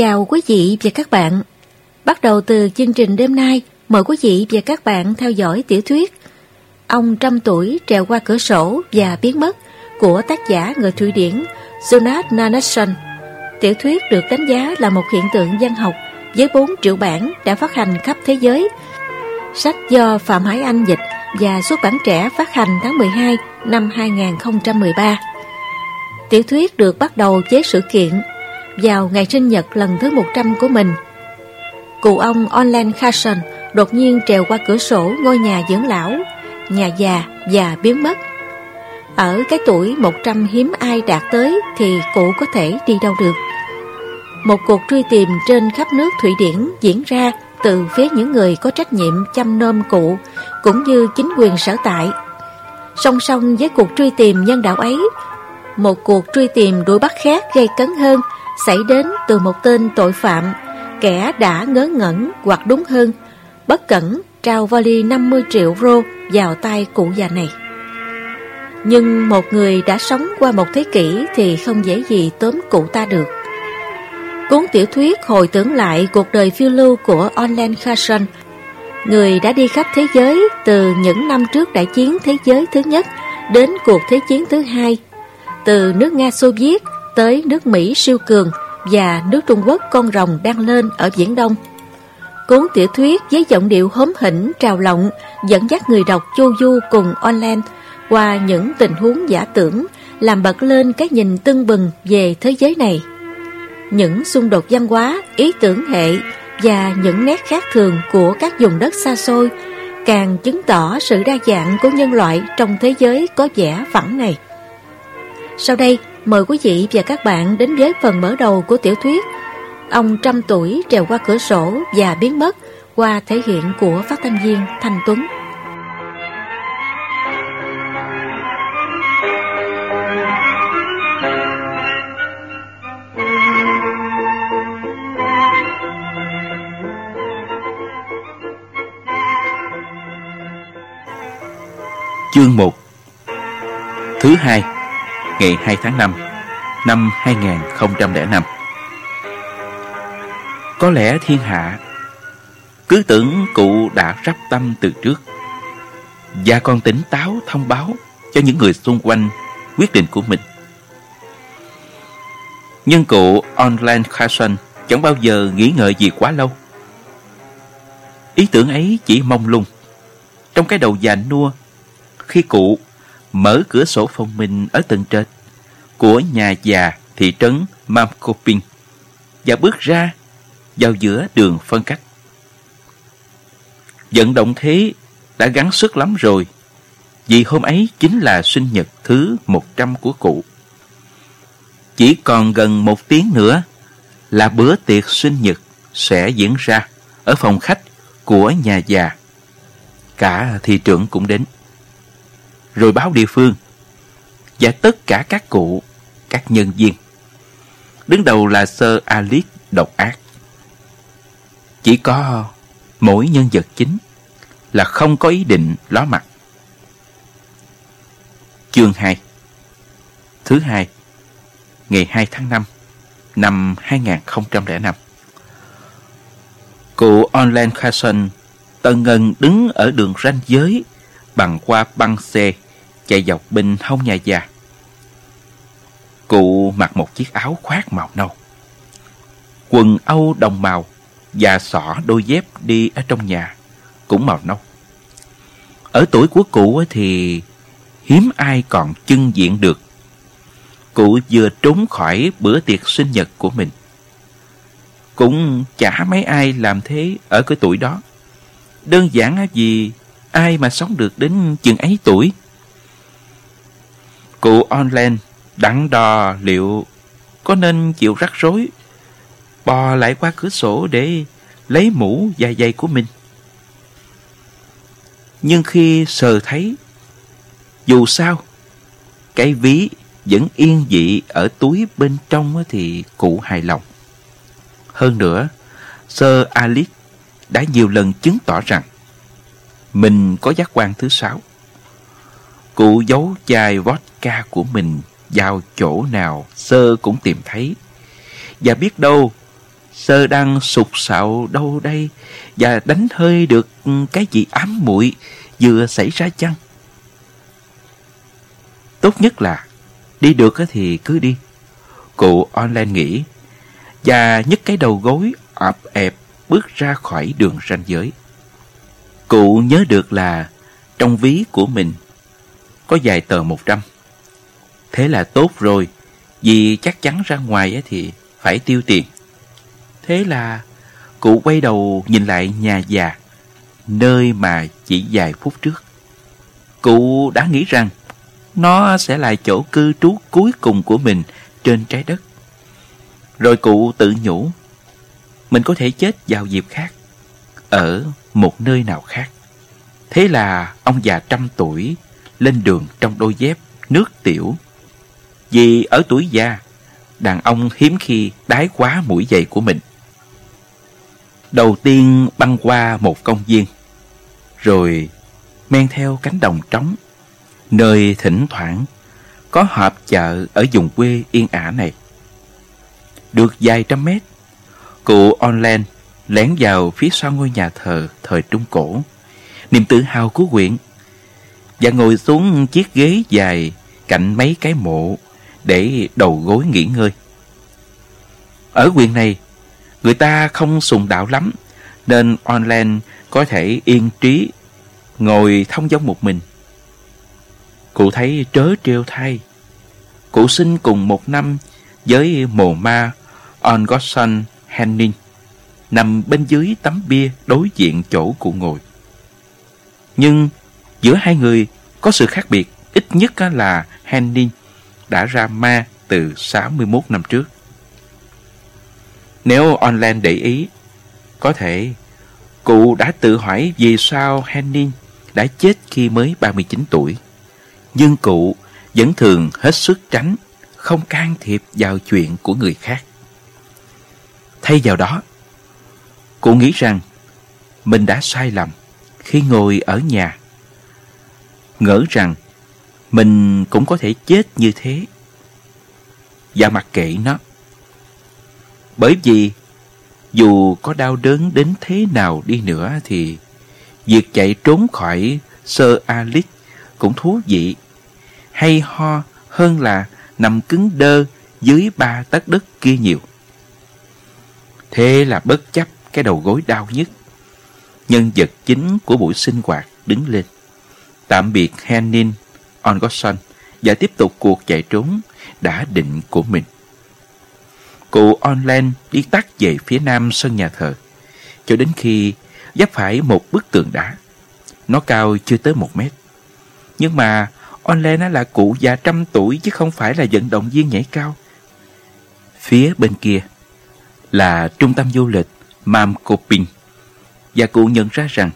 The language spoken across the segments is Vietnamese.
Chào quý vị và các bạn. Bắt đầu từ chương trình đêm nay, mời quý vị và các bạn theo dõi tiểu thuyết Ông trăm tuổi trèo qua cửa sổ và biến mất của tác giả người Thụy Điển Jonas Nanasson. Tiểu thuyết được đánh giá là một hiện tượng văn học với 4 triệu bản đã phát hành khắp thế giới. Sách do Phạm Hải Anh dịch và xuất bản trẻ phát hành tháng 12 năm 2013. Tiểu thuyết được bắt đầu với sự kiện vào ngày sinh nhật lần thứ 100 của mình. Cụ ông Online Carson đột nhiên trèo qua cửa sổ ngôi nhà dưỡng lão, nhà già và biến mất. Ở cái tuổi 100 hiếm ai đạt tới thì cụ có thể đi đâu được. Một cuộc truy tìm trên khắp nước Thụy Điển diễn ra từ phía những người có trách nhiệm chăm nom cụ cũng như chính quyền sở tại. Song song với cuộc truy tìm nhân đạo ấy, một cuộc truy tìm đuổi bắt khác gây cấn hơn xảy đến từ một tên tội phạm, kẻ đã ngớ ngẩn hoặc đúng hơn, bất cẩn trao vali 50 triệu rô vào tay cụ già này. Nhưng một người đã sống qua một thế kỷ thì không dễ gì tóm cụ ta được. Cuốn tiểu thuyết hồi tưởng lại cuộc đời phiêu lưu của Orlan Carson, người đã đi khắp thế giới từ những năm trước đại chiến thế giới thứ nhất đến cuộc thế chiến thứ hai, từ nước Nga Xô Viết tới nước Mỹ siêu cường và nước Trung Quốc con rồng đang lên ở Viễn Đông. Cuốn tiểu thuyết với giọng điệu hóm hỉnh, trào lộng dẫn dắt người đọc chu du cùng online qua những tình huống giả tưởng làm bật lên cái nhìn tưng bừng về thế giới này. Những xung đột văn hóa, ý tưởng hệ và những nét khác thường của các vùng đất xa xôi càng chứng tỏ sự đa dạng của nhân loại trong thế giới có vẻ phẳng này. Sau đây, mời quý vị và các bạn đến với phần mở đầu của tiểu thuyết Ông trăm tuổi trèo qua cửa sổ và biến mất qua thể hiện của phát thanh viên Thanh Tuấn. Chương 1 Thứ hai, Ngày 2 tháng 5 Năm 2005 Có lẽ thiên hạ Cứ tưởng cụ đã rắp tâm từ trước. Và còn tỉnh táo thông báo Cho những người xung quanh Quyết định của mình. Nhưng cụ Online Carson Chẳng bao giờ nghĩ ngợi gì quá lâu. Ý tưởng ấy chỉ mong lung Trong cái đầu già nua khi cụ mở cửa sổ phòng mình ở tầng trên của nhà già thị trấn Mamkoping và bước ra vào giữa đường phân cách. Vận động thế đã gắng sức lắm rồi vì hôm ấy chính là sinh nhật thứ 100 của cụ. Chỉ còn gần một tiếng nữa là bữa tiệc sinh nhật sẽ diễn ra ở phòng khách của nhà già. Cả thị trưởng cũng đến rồi báo địa phương và tất cả các cụ, các nhân viên. Đứng đầu là Sir Alice độc ác. Chỉ có mỗi nhân vật chính là không có ý định ló mặt. Chương 2 Thứ hai, Ngày 2 tháng 5 Năm 2005 Cụ Online Carson tân ngân đứng ở đường ranh giới bằng qua băng xe chạy dọc bên hông nhà già. Cụ mặc một chiếc áo khoác màu nâu. Quần Âu đồng màu và xỏ đôi dép đi ở trong nhà cũng màu nâu. Ở tuổi của cụ thì hiếm ai còn chân diện được. Cụ vừa trốn khỏi bữa tiệc sinh nhật của mình. Cũng chả mấy ai làm thế ở cái tuổi đó. Đơn giản vì ai mà sống được đến chừng ấy tuổi. Cụ online đắn đo liệu có nên chịu rắc rối bò lại qua cửa sổ để lấy mũ dài giày của mình. Nhưng khi sờ thấy, dù sao, cái ví vẫn yên dị ở túi bên trong thì cụ hài lòng. Hơn nữa, sơ Alice đã nhiều lần chứng tỏ rằng mình có giác quan thứ sáu. Cụ giấu chai vodka của mình vào chỗ nào sơ cũng tìm thấy. Và biết đâu, Sơ đang sụt sạo đâu đây và đánh hơi được cái gì ám muội vừa xảy ra chăng? Tốt nhất là đi được thì cứ đi. Cụ online nghĩ và nhấc cái đầu gối ập ẹp bước ra khỏi đường ranh giới. Cụ nhớ được là trong ví của mình có vài tờ một trăm. Thế là tốt rồi, vì chắc chắn ra ngoài thì phải tiêu tiền. Thế là cụ quay đầu nhìn lại nhà già, nơi mà chỉ vài phút trước. Cụ đã nghĩ rằng nó sẽ là chỗ cư trú cuối cùng của mình trên trái đất. Rồi cụ tự nhủ, mình có thể chết vào dịp khác, ở một nơi nào khác. Thế là ông già trăm tuổi lên đường trong đôi dép nước tiểu. Vì ở tuổi già, đàn ông hiếm khi đái quá mũi giày của mình. Đầu tiên băng qua một công viên, rồi men theo cánh đồng trống, nơi thỉnh thoảng có họp chợ ở vùng quê yên ả này. Được vài trăm mét, cụ online lén vào phía sau ngôi nhà thờ thời Trung Cổ, niềm tự hào của quyện, và ngồi xuống chiếc ghế dài cạnh mấy cái mộ để đầu gối nghỉ ngơi. Ở quyền này, người ta không sùng đạo lắm, nên online có thể yên trí, ngồi thông dong một mình. Cụ thấy trớ trêu thay. Cụ sinh cùng một năm với mồ ma Ongodson Henning, nằm bên dưới tấm bia đối diện chỗ cụ ngồi. Nhưng giữa hai người có sự khác biệt, ít nhất là Henning đã ra ma từ 61 năm trước. Nếu online để ý, có thể cụ đã tự hỏi vì sao Henning đã chết khi mới 39 tuổi. Nhưng cụ vẫn thường hết sức tránh, không can thiệp vào chuyện của người khác. Thay vào đó, cụ nghĩ rằng mình đã sai lầm khi ngồi ở nhà. Ngỡ rằng mình cũng có thể chết như thế. Và mặc kệ nó. Bởi vì dù có đau đớn đến thế nào đi nữa thì việc chạy trốn khỏi sơ Alice cũng thú vị, hay ho hơn là nằm cứng đơ dưới ba tấc đất kia nhiều. Thế là bất chấp cái đầu gối đau nhất. Nhân vật chính của buổi sinh hoạt đứng lên. Tạm biệt Henning, Ongodson và tiếp tục cuộc chạy trốn đã định của mình. Cụ Onlen đi tắt về phía nam sân nhà thờ, cho đến khi giáp phải một bức tường đá. Nó cao chưa tới một mét. Nhưng mà Onlen là cụ già trăm tuổi chứ không phải là vận động viên nhảy cao. Phía bên kia là trung tâm du lịch Mam và cụ nhận ra rằng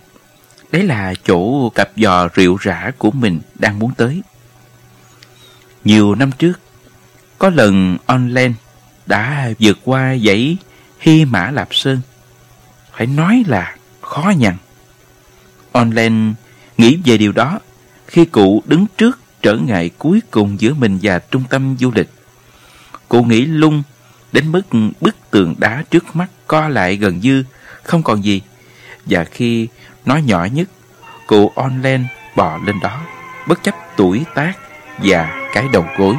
đấy là chỗ cặp giò rượu rã của mình đang muốn tới. Nhiều năm trước, có lần online đã vượt qua dãy Hy Mã Lạp Sơn. Phải nói là khó nhằn. Online nghĩ về điều đó khi cụ đứng trước trở ngại cuối cùng giữa mình và trung tâm du lịch. Cụ nghĩ lung đến mức bức tường đá trước mắt co lại gần như không còn gì. Và khi nói nhỏ nhất, cụ online bò lên đó, bất chấp tuổi tác và cái đầu gối.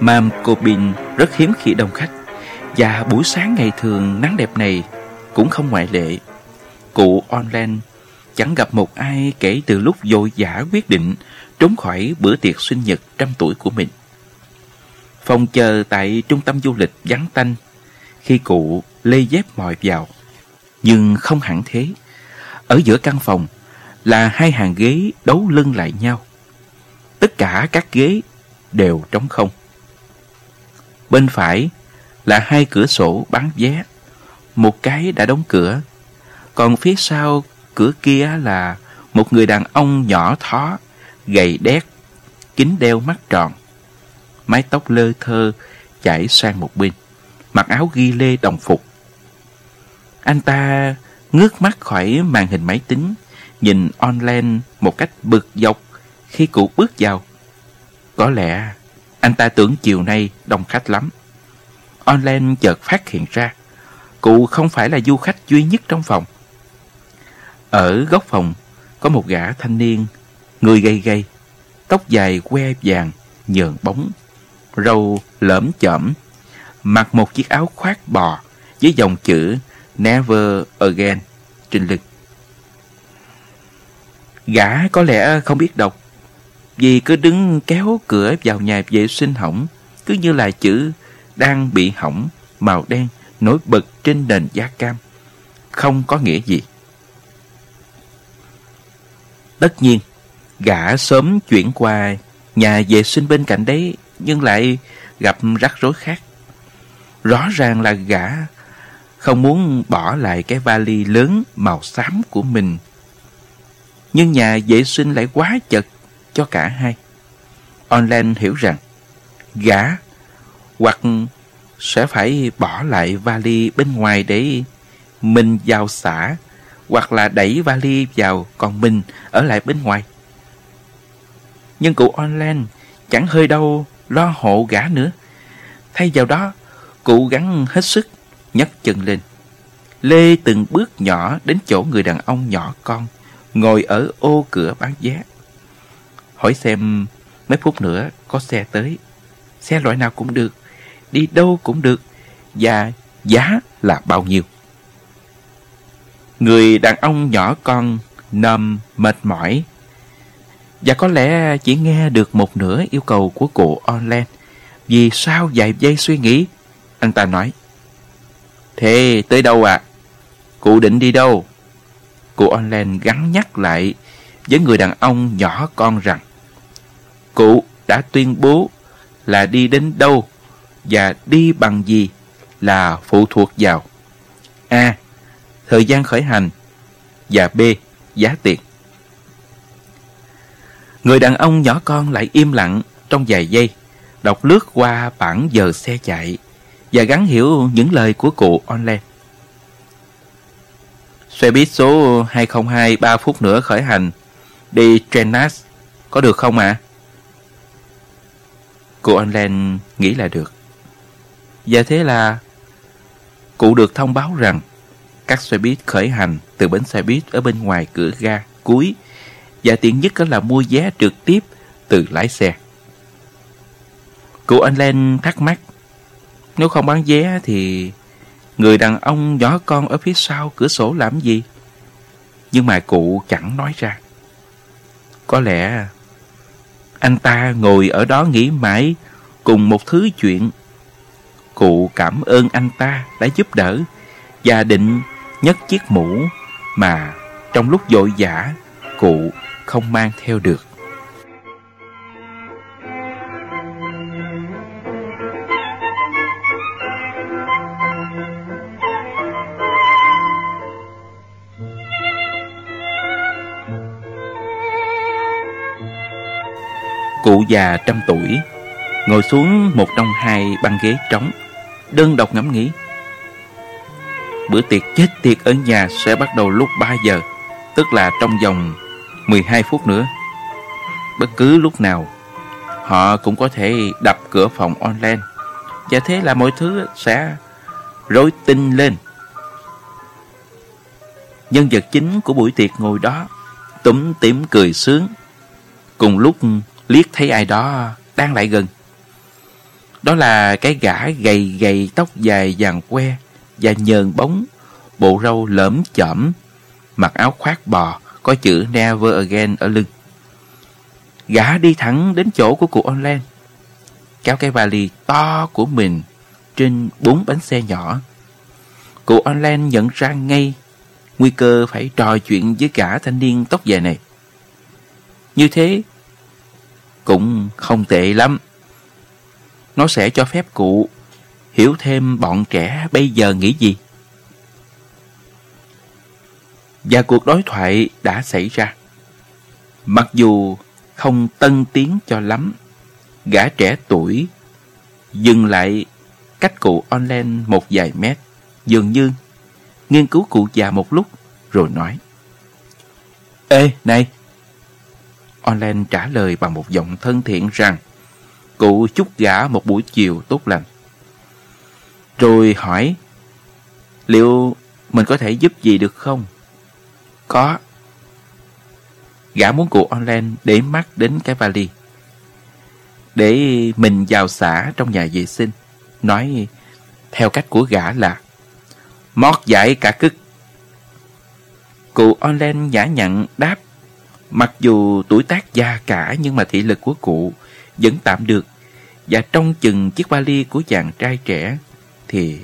Mam Cobin rất hiếm khi đông khách Và buổi sáng ngày thường nắng đẹp này cũng không ngoại lệ Cụ online chẳng gặp một ai kể từ lúc dội dã quyết định trốn khỏi bữa tiệc sinh nhật trăm tuổi của mình. Phòng chờ tại trung tâm du lịch vắng tanh, khi cụ lê dép mòi vào. Nhưng không hẳn thế. Ở giữa căn phòng là hai hàng ghế đấu lưng lại nhau. Tất cả các ghế đều trống không. Bên phải là hai cửa sổ bán vé. Một cái đã đóng cửa. Còn phía sau cửa kia là một người đàn ông nhỏ thó, gầy đét, kính đeo mắt tròn. Mái tóc lơ thơ chảy sang một bên, mặc áo ghi lê đồng phục, Anh ta ngước mắt khỏi màn hình máy tính, nhìn online một cách bực dọc khi cụ bước vào. Có lẽ anh ta tưởng chiều nay đông khách lắm. Online chợt phát hiện ra, cụ không phải là du khách duy nhất trong phòng. Ở góc phòng có một gã thanh niên, người gầy gầy, tóc dài que vàng, nhờn bóng, râu lởm chởm, mặc một chiếc áo khoác bò với dòng chữ Never Again trên lưng. Gã có lẽ không biết đọc, vì cứ đứng kéo cửa vào nhà vệ sinh hỏng, cứ như là chữ đang bị hỏng, màu đen nổi bật trên nền da cam. Không có nghĩa gì. Tất nhiên, gã sớm chuyển qua nhà vệ sinh bên cạnh đấy nhưng lại gặp rắc rối khác. Rõ ràng là gã không muốn bỏ lại cái vali lớn màu xám của mình. Nhưng nhà vệ sinh lại quá chật cho cả hai. Online hiểu rằng gã hoặc sẽ phải bỏ lại vali bên ngoài để mình vào xã hoặc là đẩy vali vào còn mình ở lại bên ngoài. Nhưng cụ online chẳng hơi đâu lo hộ gã nữa. Thay vào đó, cụ gắn hết sức, nhấc chân lên. Lê từng bước nhỏ đến chỗ người đàn ông nhỏ con, ngồi ở ô cửa bán vé. Hỏi xem mấy phút nữa có xe tới. Xe loại nào cũng được, đi đâu cũng được, và giá là bao nhiêu. Người đàn ông nhỏ con nằm mệt mỏi và có lẽ chỉ nghe được một nửa yêu cầu của cụ online. Vì sao vài giây suy nghĩ? Anh ta nói. Thế tới đâu ạ? À? Cụ định đi đâu? Cụ online gắn nhắc lại với người đàn ông nhỏ con rằng, Cụ đã tuyên bố là đi đến đâu và đi bằng gì là phụ thuộc vào A. Thời gian khởi hành và B. Giá tiền. Người đàn ông nhỏ con lại im lặng trong vài giây, đọc lướt qua bảng giờ xe chạy và gắn hiểu những lời của cụ online. Xe buýt số 202 3 phút nữa khởi hành, đi Trenas, có được không ạ? À? Cụ online nghĩ là được. Và thế là cụ được thông báo rằng các xe buýt khởi hành từ bến xe buýt ở bên ngoài cửa ga cuối và tiện nhất là mua vé trực tiếp từ lái xe. Cụ anh Len thắc mắc, nếu không bán vé thì người đàn ông nhỏ con ở phía sau cửa sổ làm gì? Nhưng mà cụ chẳng nói ra. Có lẽ anh ta ngồi ở đó nghĩ mãi cùng một thứ chuyện. Cụ cảm ơn anh ta đã giúp đỡ và định nhấc chiếc mũ mà trong lúc vội vã, cụ không mang theo được. Cụ già trăm tuổi, Ngồi xuống một trong hai băng ghế trống, Đơn độc ngẫm nghĩ Bữa tiệc chết tiệc ở nhà sẽ bắt đầu lúc 3 giờ Tức là trong vòng 12 phút nữa. Bất cứ lúc nào, họ cũng có thể đập cửa phòng online. Và thế là mọi thứ sẽ rối tinh lên. Nhân vật chính của buổi tiệc ngồi đó, túm tím cười sướng. Cùng lúc liếc thấy ai đó đang lại gần. Đó là cái gã gầy gầy tóc dài vàng que và nhờn bóng, bộ râu lởm chởm, mặc áo khoác bò, có chữ Never Again ở lưng. Gã đi thẳng đến chỗ của cụ online, kéo cái vali to của mình trên bốn bánh xe nhỏ. Cụ online nhận ra ngay nguy cơ phải trò chuyện với cả thanh niên tóc dài này. Như thế cũng không tệ lắm. Nó sẽ cho phép cụ hiểu thêm bọn trẻ bây giờ nghĩ gì. Và cuộc đối thoại đã xảy ra. Mặc dù không tân tiến cho lắm, gã trẻ tuổi dừng lại cách cụ online một vài mét, dường như nghiên cứu cụ già một lúc, rồi nói. Ê, này! Online trả lời bằng một giọng thân thiện rằng cụ chúc gã một buổi chiều tốt lành. Rồi hỏi, liệu mình có thể giúp gì được không? Có. Gã muốn cụ online để mắt đến cái vali. Để mình vào xả trong nhà vệ sinh. Nói theo cách của gã là mót giải cả cức. Cụ online nhã nhặn đáp Mặc dù tuổi tác già cả nhưng mà thị lực của cụ vẫn tạm được và trong chừng chiếc vali của chàng trai trẻ thì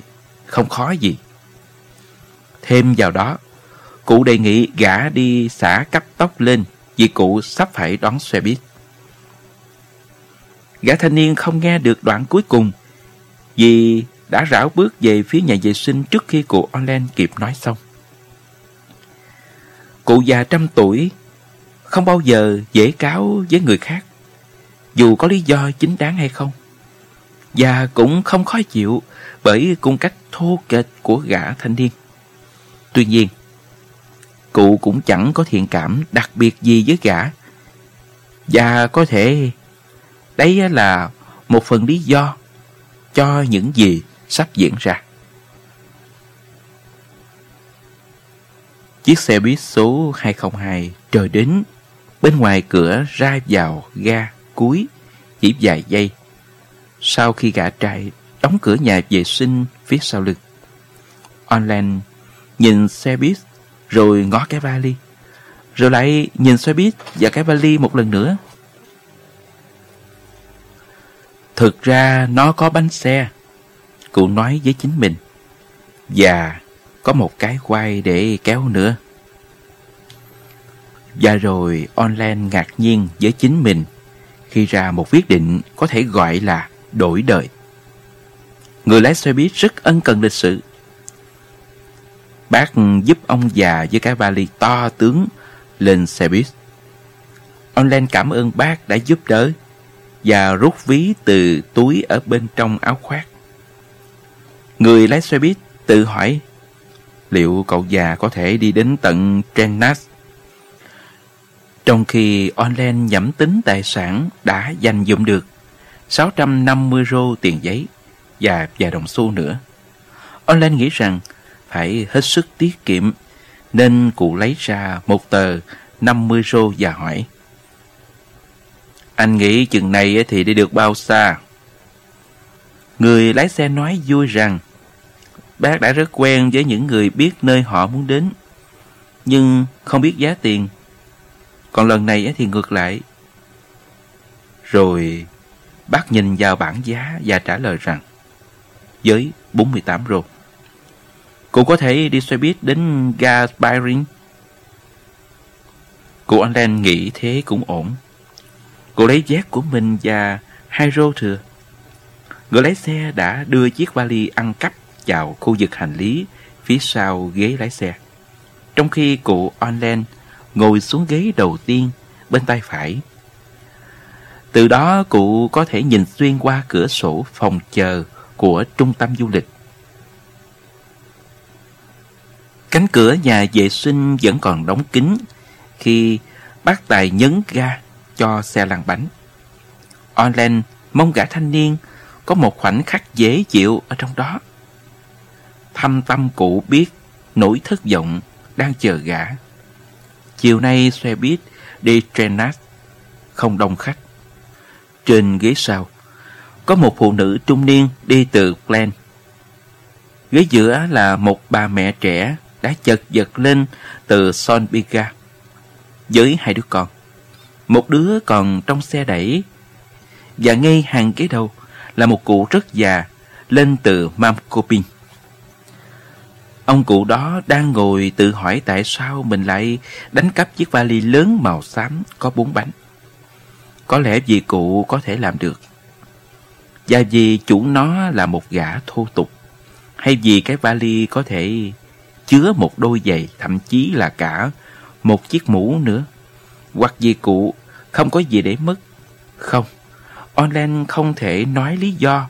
không khó gì. Thêm vào đó, cụ đề nghị gã đi xả cắt tóc lên vì cụ sắp phải đón xe buýt. Gã thanh niên không nghe được đoạn cuối cùng vì đã rảo bước về phía nhà vệ sinh trước khi cụ Orlen kịp nói xong. Cụ già trăm tuổi không bao giờ dễ cáo với người khác dù có lý do chính đáng hay không. Và cũng không khó chịu bởi cung cách thô kệch của gã thanh niên. Tuy nhiên, cụ cũng chẳng có thiện cảm đặc biệt gì với gã. Và có thể đấy là một phần lý do cho những gì sắp diễn ra. Chiếc xe buýt số 202 trời đến bên ngoài cửa ra vào ga cuối chỉ vài giây. Sau khi gã trai đóng cửa nhà vệ sinh phía sau lưng. Online nhìn xe buýt, rồi ngó cái vali. Rồi lại nhìn xe buýt và cái vali một lần nữa. Thực ra nó có bánh xe. Cụ nói với chính mình. Và có một cái quay để kéo nữa. Và rồi online ngạc nhiên với chính mình khi ra một quyết định có thể gọi là đổi đời. Người lái xe buýt rất ân cần lịch sự. Bác giúp ông già với cái vali to tướng lên xe buýt. Ông Len cảm ơn bác đã giúp đỡ và rút ví từ túi ở bên trong áo khoác. Người lái xe buýt tự hỏi, liệu cậu già có thể đi đến tận Trennas trong khi Online nhẩm tính tài sản đã dành dụng được 650 rô tiền giấy và vài đồng xu nữa. Online nghĩ rằng phải hết sức tiết kiệm, nên cụ lấy ra một tờ 50 rô và hỏi, Anh nghĩ chừng này thì đi được bao xa? Người lái xe nói vui rằng, Bác đã rất quen với những người biết nơi họ muốn đến, Nhưng không biết giá tiền còn lần này thì ngược lại. Rồi bác nhìn vào bảng giá và trả lời rằng với 48 rô. Cô có thể đi xe buýt đến ga Byron. Cô Allen nghĩ thế cũng ổn. Cô lấy vé của mình và hai rô thừa. Người lái xe đã đưa chiếc vali ăn cắp vào khu vực hành lý phía sau ghế lái xe. Trong khi cụ Allen ngồi xuống ghế đầu tiên bên tay phải. Từ đó cụ có thể nhìn xuyên qua cửa sổ phòng chờ của trung tâm du lịch. Cánh cửa nhà vệ sinh vẫn còn đóng kín khi bác tài nhấn ga cho xe lăn bánh. Orlen mong gã thanh niên có một khoảnh khắc dễ chịu ở trong đó. Thâm tâm cụ biết nỗi thất vọng đang chờ gã. Chiều nay xe buýt đi Trenat, không đông khách. Trên ghế sau, có một phụ nữ trung niên đi từ Glen. Ghế giữa là một bà mẹ trẻ đã chật vật lên từ Son Biga với hai đứa con. Một đứa còn trong xe đẩy, và ngay hàng ghế đầu là một cụ rất già lên từ Mamkoping. Ông cụ đó đang ngồi tự hỏi tại sao mình lại đánh cắp chiếc vali lớn màu xám có bốn bánh. Có lẽ vì cụ có thể làm được. Và vì chủ nó là một gã thô tục. Hay vì cái vali có thể chứa một đôi giày, thậm chí là cả một chiếc mũ nữa. Hoặc vì cụ không có gì để mất. Không, Online không thể nói lý do.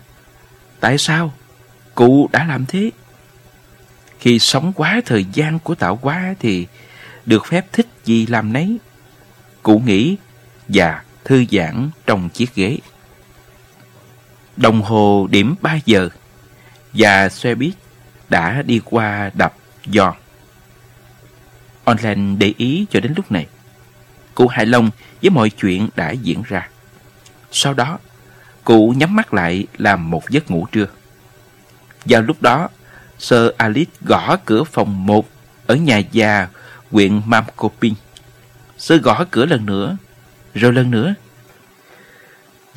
Tại sao? Cụ đã làm thế. Khi sống quá thời gian của tạo hóa thì được phép thích gì làm nấy. Cụ nghĩ và thư giãn trong chiếc ghế. Đồng hồ điểm 3 giờ và xe buýt đã đi qua đập giòn. Online để ý cho đến lúc này. Cụ hài lòng với mọi chuyện đã diễn ra. Sau đó, cụ nhắm mắt lại làm một giấc ngủ trưa. Vào lúc đó, Sir Alice gõ cửa phòng 1 ở nhà già huyện Mamkoping. Sir gõ cửa lần nữa, rồi lần nữa.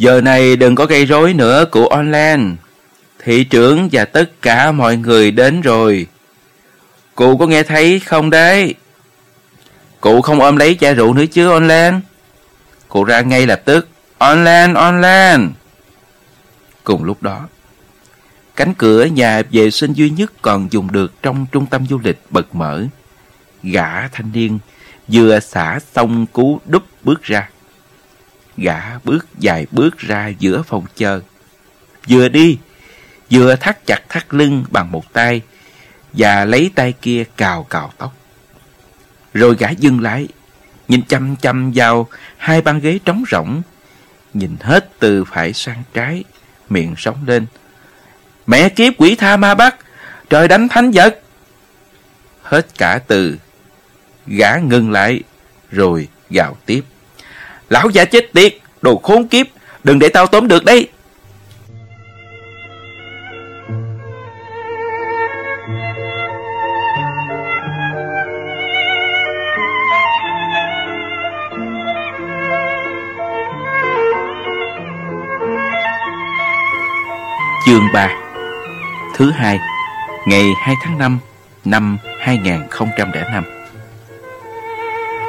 Giờ này đừng có gây rối nữa cụ online. Thị trưởng và tất cả mọi người đến rồi. Cụ có nghe thấy không đấy? Cụ không ôm lấy chai rượu nữa chứ online. Cụ ra ngay lập tức. Online, online. Cùng lúc đó, cánh cửa nhà vệ sinh duy nhất còn dùng được trong trung tâm du lịch bật mở. Gã thanh niên vừa xả xong cú đúp bước ra. Gã bước dài bước ra giữa phòng chờ. Vừa đi, vừa thắt chặt thắt lưng bằng một tay và lấy tay kia cào cào tóc. Rồi gã dừng lại, nhìn chăm chăm vào hai băng ghế trống rỗng, nhìn hết từ phải sang trái, miệng sống lên. Mẹ kiếp quỷ tha ma bắt, trời đánh thánh vật. Hết cả từ, gã ngừng lại, rồi gào tiếp. Lão già chết tiệt, đồ khốn kiếp, đừng để tao tóm được đấy. Chương 3 Thứ hai Ngày 2 tháng 5 Năm 2005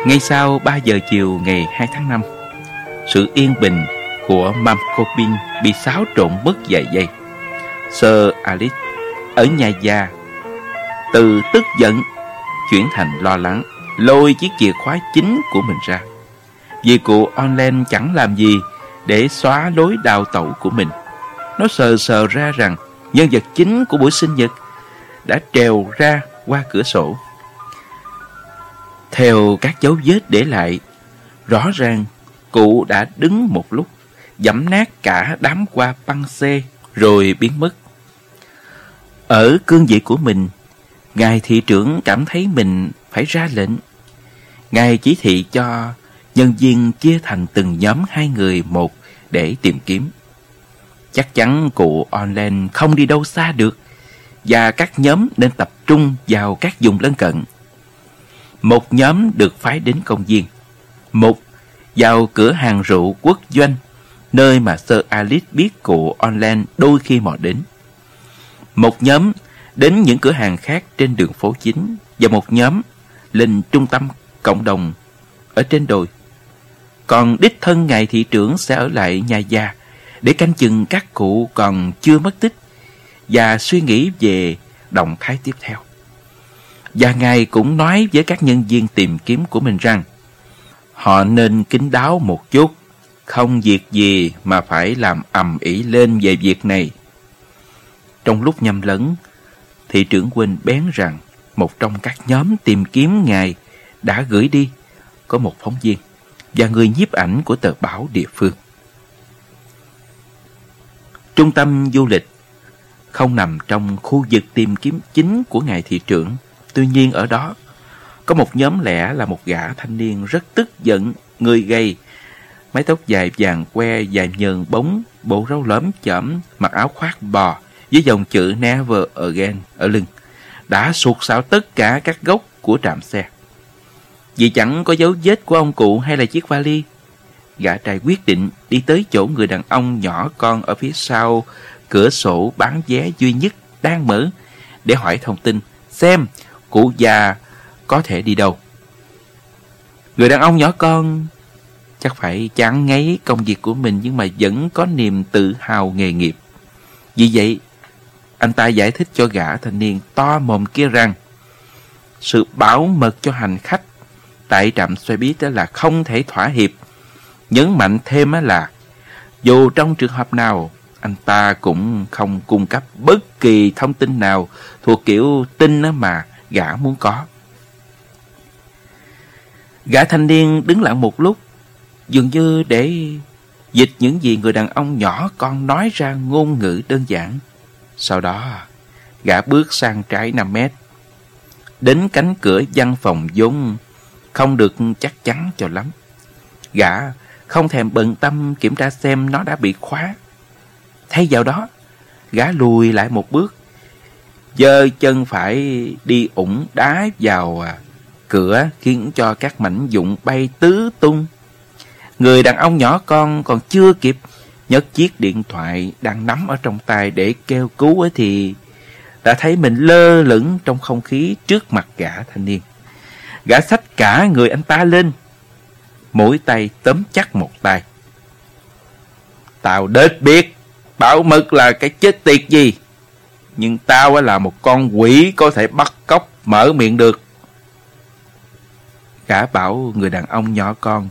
ngay sau 3 giờ chiều ngày 2 tháng 5 Sự yên bình của Mamkopin bị xáo trộn mất vài giây. Sir Alice ở nhà già Từ tức giận chuyển thành lo lắng, Lôi chiếc chìa khóa chính của mình ra. Vì cụ online chẳng làm gì để xóa lối đào tẩu của mình. Nó sờ sờ ra rằng nhân vật chính của buổi sinh nhật đã trèo ra qua cửa sổ. Theo các dấu vết để lại, rõ ràng cụ đã đứng một lúc, dẫm nát cả đám qua băng xe rồi biến mất. Ở cương vị của mình, Ngài thị trưởng cảm thấy mình phải ra lệnh. Ngài chỉ thị cho nhân viên chia thành từng nhóm hai người một để tìm kiếm. Chắc chắn cụ online không đi đâu xa được và các nhóm nên tập trung vào các vùng lân cận. Một nhóm được phái đến công viên. Một, vào cửa hàng rượu quốc doanh, nơi mà Sir Alice biết cụ online đôi khi mò đến. Một nhóm đến những cửa hàng khác trên đường phố chính và một nhóm lên trung tâm cộng đồng ở trên đồi. Còn đích thân ngài thị trưởng sẽ ở lại nhà già để canh chừng các cụ còn chưa mất tích và suy nghĩ về động thái tiếp theo. Và Ngài cũng nói với các nhân viên tìm kiếm của mình rằng họ nên kín đáo một chút, không việc gì mà phải làm ầm ĩ lên về việc này. Trong lúc nhầm lẫn, thị trưởng Quỳnh bén rằng một trong các nhóm tìm kiếm Ngài đã gửi đi có một phóng viên và người nhiếp ảnh của tờ báo địa phương. Trung tâm du lịch không nằm trong khu vực tìm kiếm chính của ngài thị trưởng. Tuy nhiên ở đó có một nhóm lẻ là một gã thanh niên rất tức giận, người gầy, mái tóc dài vàng que, dài nhờn bóng, bộ râu lõm chởm, mặc áo khoác bò với dòng chữ Never Again ở lưng, đã sụt sạo tất cả các gốc của trạm xe. Vì chẳng có dấu vết của ông cụ hay là chiếc vali, gã trai quyết định đi tới chỗ người đàn ông nhỏ con ở phía sau cửa sổ bán vé duy nhất đang mở để hỏi thông tin xem cụ già có thể đi đâu. Người đàn ông nhỏ con chắc phải chán ngấy công việc của mình nhưng mà vẫn có niềm tự hào nghề nghiệp. Vì vậy, anh ta giải thích cho gã thanh niên to mồm kia rằng sự bảo mật cho hành khách tại trạm xe buýt là không thể thỏa hiệp Nhấn mạnh thêm là dù trong trường hợp nào anh ta cũng không cung cấp bất kỳ thông tin nào thuộc kiểu tin mà gã muốn có. Gã thanh niên đứng lặng một lúc, dường như để dịch những gì người đàn ông nhỏ con nói ra ngôn ngữ đơn giản. Sau đó, gã bước sang trái 5 mét, đến cánh cửa văn phòng vốn không được chắc chắn cho lắm. Gã không thèm bận tâm kiểm tra xem nó đã bị khóa. Thay vào đó, gã lùi lại một bước, giơ chân phải đi ủng đá vào à, cửa khiến cho các mảnh dụng bay tứ tung. Người đàn ông nhỏ con còn chưa kịp nhấc chiếc điện thoại đang nắm ở trong tay để kêu cứu ấy thì đã thấy mình lơ lửng trong không khí trước mặt gã thanh niên. Gã xách cả người anh ta lên, mỗi tay tóm chắc một tay. Tao đết biết, bảo mật là cái chết tiệt gì. Nhưng tao là một con quỷ có thể bắt cóc mở miệng được. Gã bảo người đàn ông nhỏ con,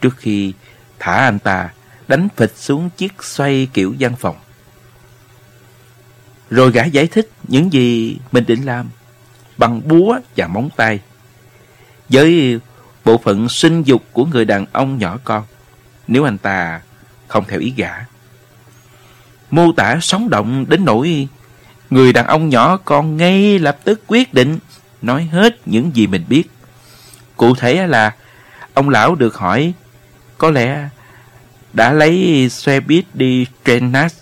trước khi thả anh ta, đánh phịch xuống chiếc xoay kiểu văn phòng. Rồi gã giải thích những gì mình định làm bằng búa và móng tay. Với bộ phận sinh dục của người đàn ông nhỏ con, nếu anh ta không theo ý gã. Mô tả sóng động đến nỗi người đàn ông nhỏ con ngay lập tức quyết định nói hết những gì mình biết. Cụ thể là, ông lão được hỏi, có lẽ đã lấy xe buýt đi Trenas.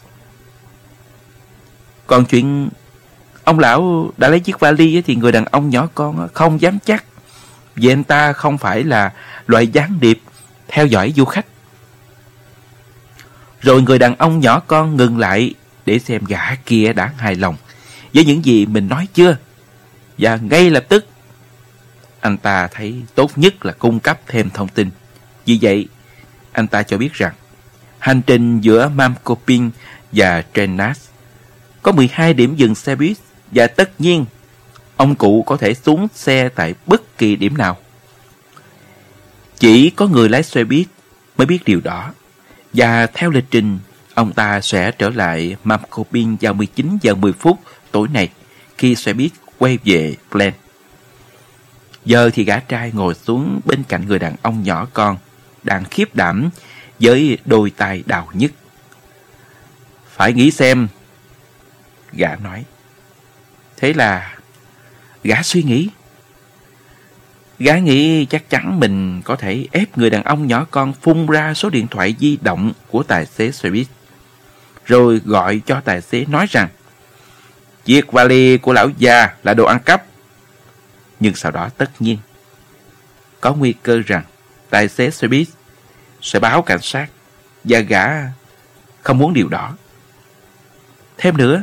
Còn chuyện, ông lão đã lấy chiếc vali thì người đàn ông nhỏ con không dám chắc. Vì anh ta không phải là loại gián điệp theo dõi du khách. Rồi người đàn ông nhỏ con ngừng lại để xem gã kia đã hài lòng với những gì mình nói chưa. Và ngay lập tức anh ta thấy tốt nhất là cung cấp thêm thông tin. Vì vậy, anh ta cho biết rằng hành trình giữa Mamkoping và Trenas có 12 điểm dừng xe buýt và tất nhiên ông cụ có thể xuống xe tại bất kỳ điểm nào. Chỉ có người lái xe buýt mới biết điều đó. Và theo lịch trình, ông ta sẽ trở lại Mamkoping vào 19 giờ 10 phút tối nay khi xe buýt quay về Glen. Giờ thì gã trai ngồi xuống bên cạnh người đàn ông nhỏ con, đang khiếp đảm với đôi tay đào nhất. Phải nghĩ xem, gã nói. Thế là gã suy nghĩ. Gã nghĩ chắc chắn mình có thể ép người đàn ông nhỏ con phun ra số điện thoại di động của tài xế xe buýt. Rồi gọi cho tài xế nói rằng Chiếc vali của lão già là đồ ăn cắp. Nhưng sau đó tất nhiên có nguy cơ rằng tài xế xe buýt sẽ báo cảnh sát và gã không muốn điều đó. Thêm nữa,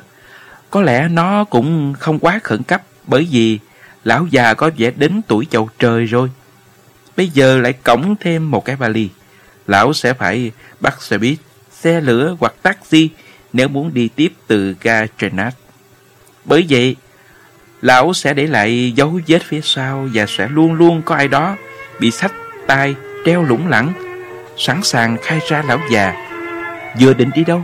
có lẽ nó cũng không quá khẩn cấp bởi vì lão già có vẻ đến tuổi chầu trời rồi. Bây giờ lại cổng thêm một cái vali. Lão sẽ phải bắt xe buýt, xe lửa hoặc taxi nếu muốn đi tiếp từ ga Trenat. Bởi vậy, lão sẽ để lại dấu vết phía sau và sẽ luôn luôn có ai đó bị sách tay treo lủng lẳng, sẵn sàng khai ra lão già vừa định đi đâu